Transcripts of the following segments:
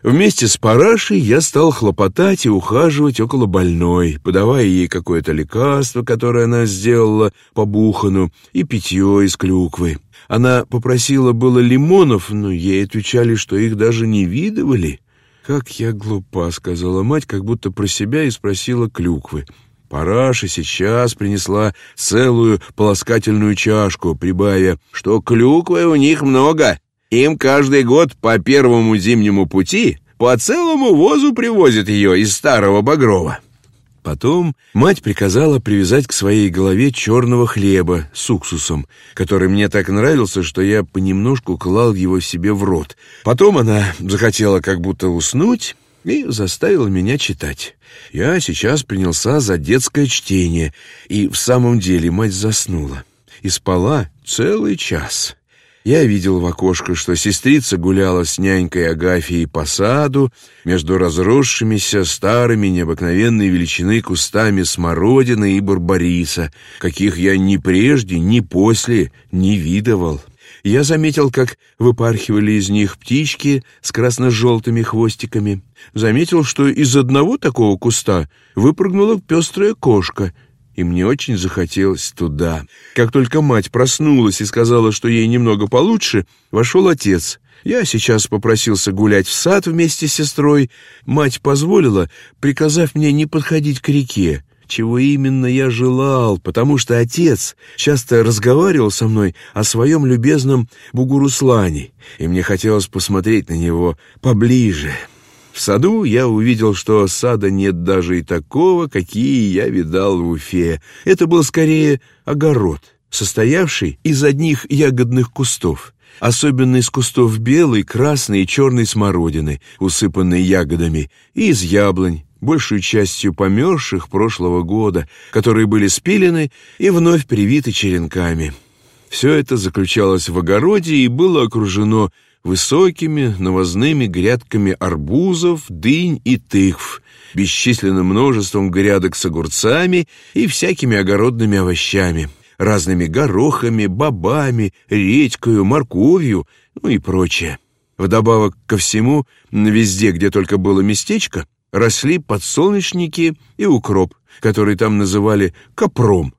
Вместе с Парашей я стал хлопотать и ухаживать около больной, подавая ей какое-то лекарство, которое она сделала по бухану, и питье из клюквы. Она попросила было лимонов, но ей отвечали, что их даже не видывали. «Как я глупа», — сказала мать, как будто про себя и спросила клюквы. Параша сейчас принесла целую полоскательную чашку, прибавив, что клюквы у них много. Им каждый год по первому зимнему пути по целому возу привозят ее из старого Багрова. Потом мать приказала привязать к своей голове черного хлеба с уксусом, который мне так нравился, что я понемножку клал его себе в рот. Потом она захотела как будто уснуть и заставила меня читать. Я сейчас принялся за детское чтение, и в самом деле мать заснула и спала целый час. Я видел в окошко, что сестрица гуляла с нянькой Агафией по саду между разросшимися старыми необыкновенной величины кустами смородины и барбариса, каких я ни прежде, ни после не видывал. Я заметил, как выпархивали из них птички с красно-желтыми хвостиками. Заметил, что из одного такого куста выпрыгнула пестрая кошка — и мне очень захотелось туда. Как только мать проснулась и сказала, что ей немного получше, вошел отец. Я сейчас попросился гулять в сад вместе с сестрой. Мать позволила, приказав мне не подходить к реке, чего именно я желал, потому что отец часто разговаривал со мной о своем любезном Бугуруслане, и мне хотелось посмотреть на него поближе». В саду я увидел, что сада нет даже и такого, какие я видал в Уфе. Это был скорее огород, состоявший из одних ягодных кустов, особенно из кустов белой, красной и черной смородины, усыпанной ягодами, и из яблонь, большей частью померзших прошлого года, которые были спилены и вновь привиты черенками. Все это заключалось в огороде и было окружено высокими навозными грядками арбузов, дынь и тыкв, бесчисленным множеством грядок с огурцами и всякими огородными овощами, разными горохами, бобами, редькою, морковью, ну и прочее. Вдобавок ко всему, везде, где только было местечко, росли подсолнечники и укроп, который там называли капром.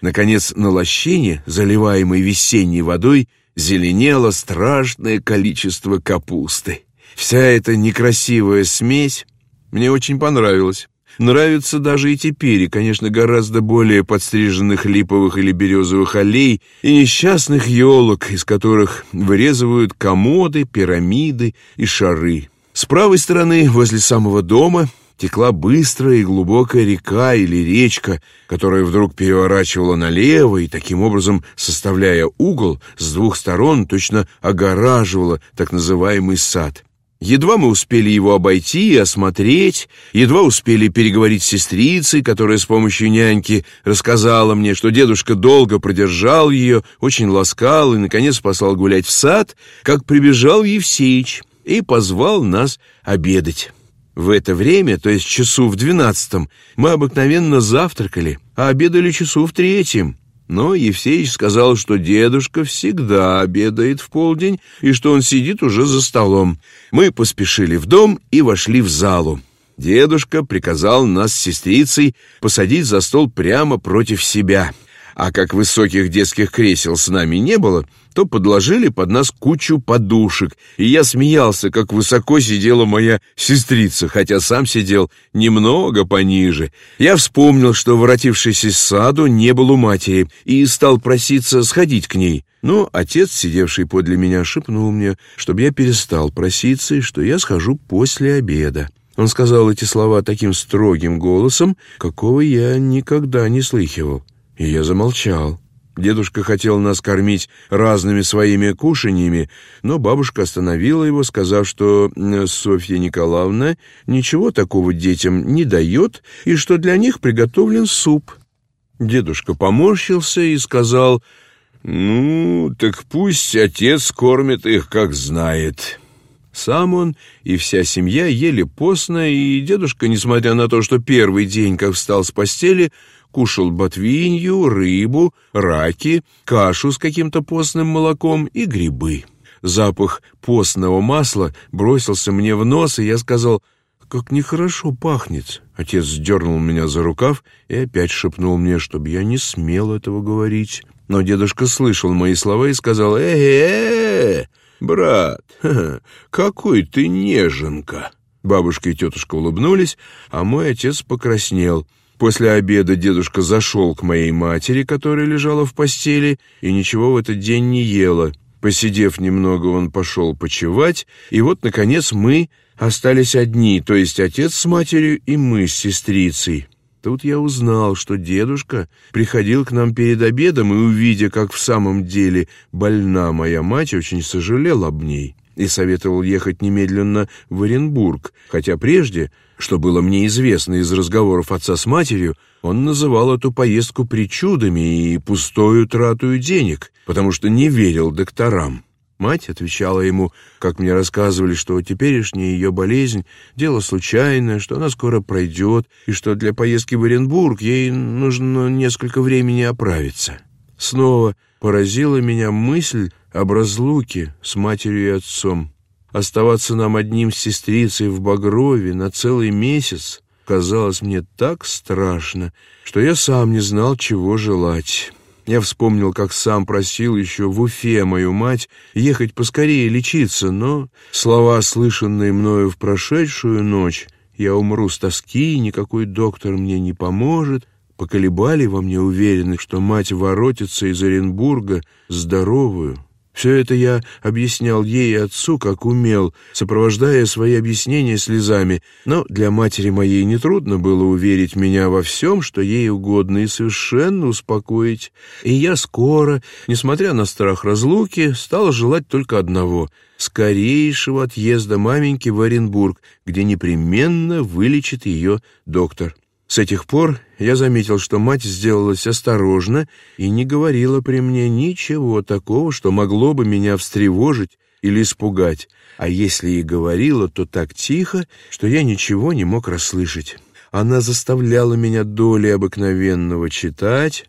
Наконец, на лощине, заливаемой весенней водой, зеленело страшное количество капусты. Вся эта некрасивая смесь мне очень понравилась. Нравится даже и теперь, и, конечно, гораздо более подстриженных липовых или березовых аллей и несчастных елок, из которых вырезывают комоды, пирамиды и шары. С правой стороны, возле самого дома, текла быстрая и глубокая река или речка, которая вдруг переворачивала налево и таким образом, составляя угол, с двух сторон точно огораживала так называемый сад. Едва мы успели его обойти и осмотреть, едва успели переговорить с сестрицей, которая с помощью няньки рассказала мне, что дедушка долго продержал ее, очень ласкал и, наконец, послал гулять в сад, как прибежал Евсеич и позвал нас обедать. В это время, то есть часу в двенадцатом, мы обыкновенно завтракали, а обедали часу в третьем. Но Евсеич сказал, что дедушка всегда обедает в полдень и что он сидит уже за столом. Мы поспешили в дом и вошли в залу. Дедушка приказал нас с сестрицей посадить за стол прямо против себя — а как высоких детских кресел с нами не было, то подложили под нас кучу подушек, и я смеялся, как высоко сидела моя сестрица, хотя сам сидел немного пониже. Я вспомнил, что, воротившись из саду, не был у матери, и стал проситься сходить к ней. Но отец, сидевший подле меня, шепнул мне, чтобы я перестал проситься, и что я схожу после обеда. Он сказал эти слова таким строгим голосом, какого я никогда не слыхивал. И я замолчал. Дедушка хотел нас кормить разными своими кушаньями, но бабушка остановила его, сказав, что Софья Николаевна ничего такого детям не дает и что для них приготовлен суп. Дедушка поморщился и сказал, «Ну, так пусть отец кормит их, как знает». Сам он и вся семья ели постно, и дедушка, несмотря на то, что первый день, как встал с постели, кушал ботвинью, рыбу, раки, кашу с каким-то постным молоком и грибы. запах постного масла бросился мне в нос, и я сказал «Как нехорошо пахнет». Отец сдернул меня за рукав и опять шепнул мне, чтобы я не смел этого говорить. Но дедушка слышал мои слова и сказал «Э-э-э, брат, какой ты неженка». Бабушка и тетушка улыбнулись, а мой отец покраснел. После обеда дедушка зашел к моей матери, которая лежала в постели, и ничего в этот день не ела. Посидев немного, он пошел почевать, и вот, наконец, мы остались одни, то есть отец с матерью и мы с сестрицей. Тут я узнал, что дедушка приходил к нам перед обедом и, увидя, как в самом деле больна моя мать, очень сожалел об ней и советовал ехать немедленно в Оренбург, хотя прежде, что было мне известно из разговоров отца с матерью, он называл эту поездку причудами и пустою тратою денег, потому что не верил докторам. Мать отвечала ему, как мне рассказывали, что теперешняя ее болезнь — дело случайное, что она скоро пройдет, и что для поездки в Оренбург ей нужно несколько времени оправиться. Снова поразила меня мысль об разлуке с матерью и отцом. Оставаться нам одним с сестрицей в Багрове на целый месяц казалось мне так страшно, что я сам не знал, чего желать». Я вспомнил, как сам просил еще в Уфе мою мать ехать поскорее лечиться, но слова, слышанные мною в прошедшую ночь, «Я умру с тоски, никакой доктор мне не поможет», поколебали во мне уверенность, что мать воротится из Оренбурга здоровую, все это я объяснял ей и отцу, как умел, сопровождая свои объяснения слезами, но для матери моей нетрудно было уверить меня во всем, что ей угодно, и совершенно успокоить. И я скоро, несмотря на страх разлуки, стал желать только одного — скорейшего отъезда маменьки в Оренбург, где непременно вылечит ее доктор. С этих пор я заметил, что мать сделалась осторожна и не говорила при мне ничего такого, что могло бы меня встревожить или испугать, а если и говорила, то так тихо, что я ничего не мог расслышать. Она заставляла меня долей обыкновенного читать,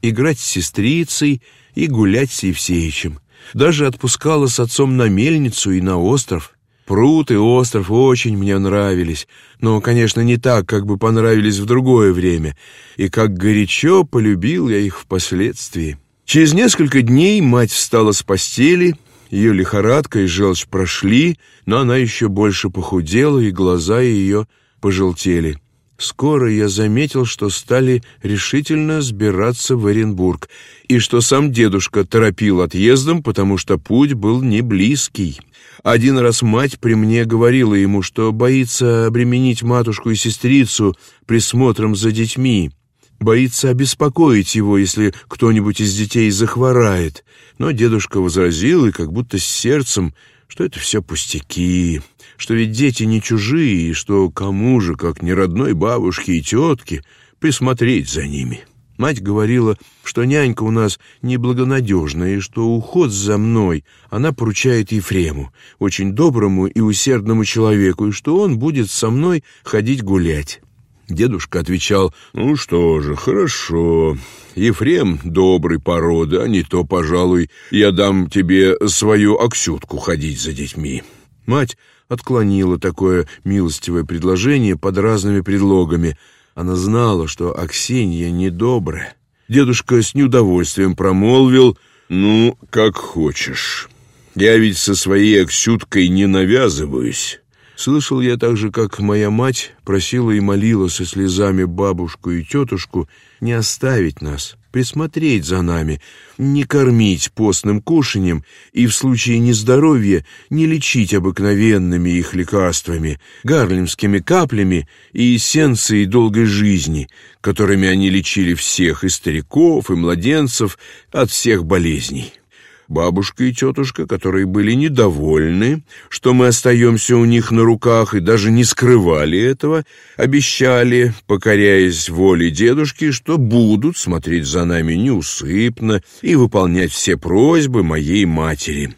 играть с сестрицей и гулять с Евсеичем. Даже отпускала с отцом на мельницу и на остров. Пруд и остров очень мне нравились, но, конечно, не так, как бы понравились в другое время, и как горячо полюбил я их впоследствии. Через несколько дней мать встала с постели, ее лихорадка и желчь прошли, но она еще больше похудела, и глаза ее пожелтели. Скоро я заметил, что стали решительно сбираться в Оренбург, и что сам дедушка торопил отъездом, потому что путь был не близкий. Один раз мать при мне говорила ему, что боится обременить матушку и сестрицу присмотром за детьми, боится обеспокоить его, если кто-нибудь из детей захворает. Но дедушка возразил, и как будто с сердцем, что это все пустяки, что ведь дети не чужие, и что кому же, как не родной бабушке и тетке, присмотреть за ними». Мать говорила, что нянька у нас неблагонадежная, и что уход за мной она поручает Ефрему, очень доброму и усердному человеку, и что он будет со мной ходить гулять. Дедушка отвечал, «Ну что же, хорошо. Ефрем добрый породы, а не то, пожалуй, я дам тебе свою Аксютку ходить за детьми». Мать отклонила такое милостивое предложение под разными предлогами — она знала, что Аксинья недобрая. Дедушка с неудовольствием промолвил, «Ну, как хочешь. Я ведь со своей Аксюткой не навязываюсь». Слышал я также, как моя мать просила и молила со слезами бабушку и тетушку не оставить нас, присмотреть за нами, не кормить постным кушаньем и в случае нездоровья не лечить обыкновенными их лекарствами, гарлемскими каплями и эссенцией долгой жизни, которыми они лечили всех, и стариков, и младенцев, от всех болезней. Бабушка и тетушка, которые были недовольны, что мы остаемся у них на руках и даже не скрывали этого, обещали, покоряясь воле дедушки, что будут смотреть за нами неусыпно и выполнять все просьбы моей матери.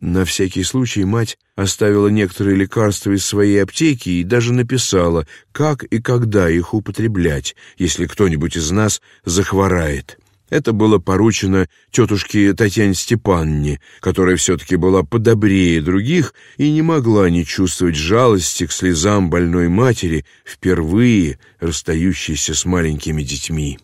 На всякий случай мать оставила некоторые лекарства из своей аптеки и даже написала, как и когда их употреблять, если кто-нибудь из нас захворает. Это было поручено тетушке Татьяне Степанне, которая все-таки была подобрее других и не могла не чувствовать жалости к слезам больной матери, впервые расстающейся с маленькими детьми.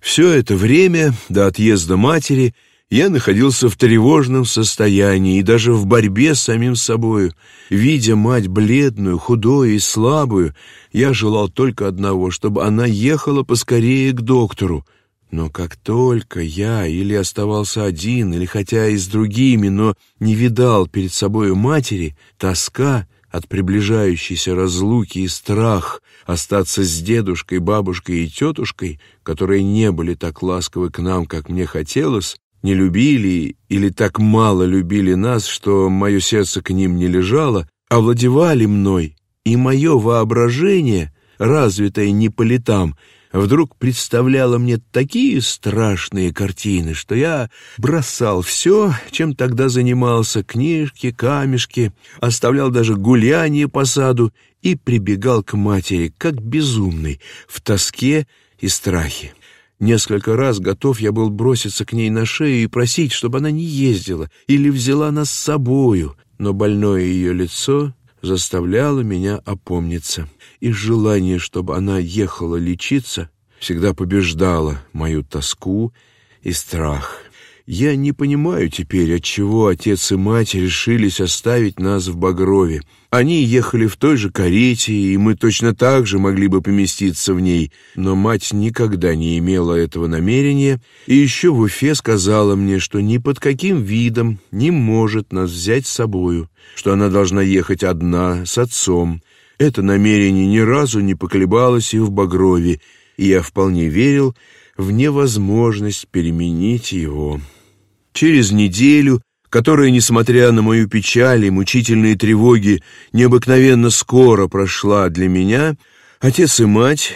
Все это время до отъезда матери я находился в тревожном состоянии и даже в борьбе с самим собою. Видя мать бледную, худую и слабую, я желал только одного, чтобы она ехала поскорее к доктору, но как только я или оставался один, или хотя и с другими, но не видал перед собою матери, тоска от приближающейся разлуки и страх остаться с дедушкой, бабушкой и тетушкой, которые не были так ласковы к нам, как мне хотелось, не любили или так мало любили нас, что мое сердце к ним не лежало, овладевали мной, и мое воображение, развитое не по летам, вдруг представляла мне такие страшные картины, что я бросал все, чем тогда занимался, книжки, камешки, оставлял даже гуляние по саду и прибегал к матери, как безумный, в тоске и страхе. Несколько раз готов я был броситься к ней на шею и просить, чтобы она не ездила или взяла нас с собою, но больное ее лицо заставляло меня опомниться и желание, чтобы она ехала лечиться, всегда побеждало мою тоску и страх. Я не понимаю теперь, отчего отец и мать решились оставить нас в Багрове. Они ехали в той же карете, и мы точно так же могли бы поместиться в ней, но мать никогда не имела этого намерения, и еще в Уфе сказала мне, что ни под каким видом не может нас взять с собою, что она должна ехать одна, с отцом, это намерение ни разу не поколебалось и в Багрове, и я вполне верил в невозможность переменить его. Через неделю, которая, несмотря на мою печаль и мучительные тревоги, необыкновенно скоро прошла для меня, отец и мать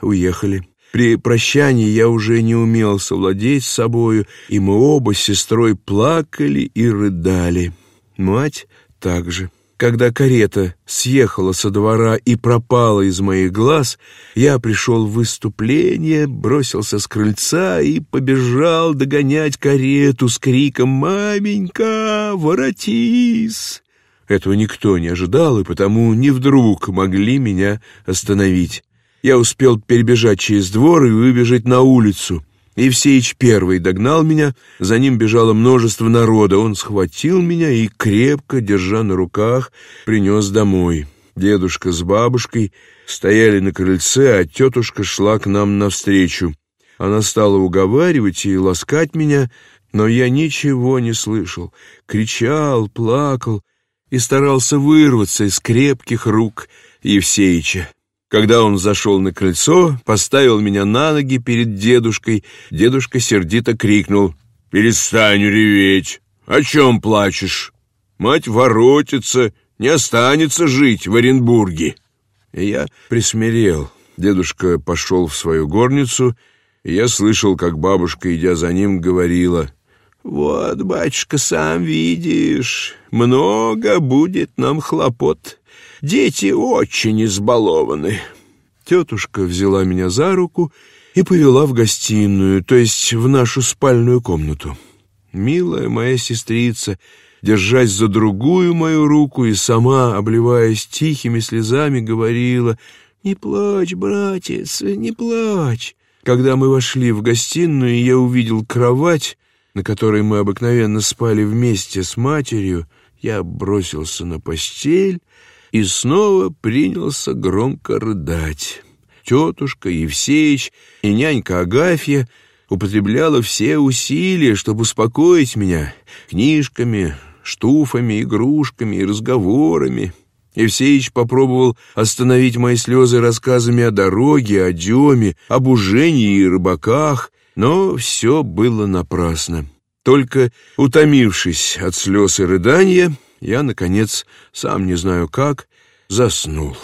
уехали. При прощании я уже не умел совладеть собою, и мы оба с сестрой плакали и рыдали. Мать также. Когда карета съехала со двора и пропала из моих глаз, я пришел в выступление, бросился с крыльца и побежал догонять карету с криком «Маменька, воротись!». Этого никто не ожидал, и потому не вдруг могли меня остановить. Я успел перебежать через двор и выбежать на улицу. Евсеич первый догнал меня, за ним бежало множество народа. Он схватил меня и, крепко, держа на руках, принес домой. Дедушка с бабушкой стояли на крыльце, а тетушка шла к нам навстречу. Она стала уговаривать и ласкать меня, но я ничего не слышал. Кричал, плакал и старался вырваться из крепких рук Евсеича. Когда он зашел на крыльцо, поставил меня на ноги перед дедушкой, дедушка сердито крикнул «Перестань реветь! О чем плачешь? Мать воротится, не останется жить в Оренбурге!» И я присмирел. Дедушка пошел в свою горницу, и я слышал, как бабушка, идя за ним, говорила «Вот, батюшка, сам видишь, много будет нам хлопот». Дети очень избалованы. Тетушка взяла меня за руку и повела в гостиную, то есть в нашу спальную комнату. Милая моя сестрица, держась за другую мою руку и сама, обливаясь тихими слезами, говорила «Не плачь, братец, не плачь». Когда мы вошли в гостиную, я увидел кровать, на которой мы обыкновенно спали вместе с матерью, я бросился на постель и снова принялся громко рыдать. Тетушка Евсеич и нянька Агафья употребляла все усилия, чтобы успокоить меня книжками, штуфами, игрушками и разговорами. Евсеич попробовал остановить мои слезы рассказами о дороге, о деме, об ужении и рыбаках, но все было напрасно. Только утомившись от слез и рыдания, я, наконец, сам не знаю как, заснул.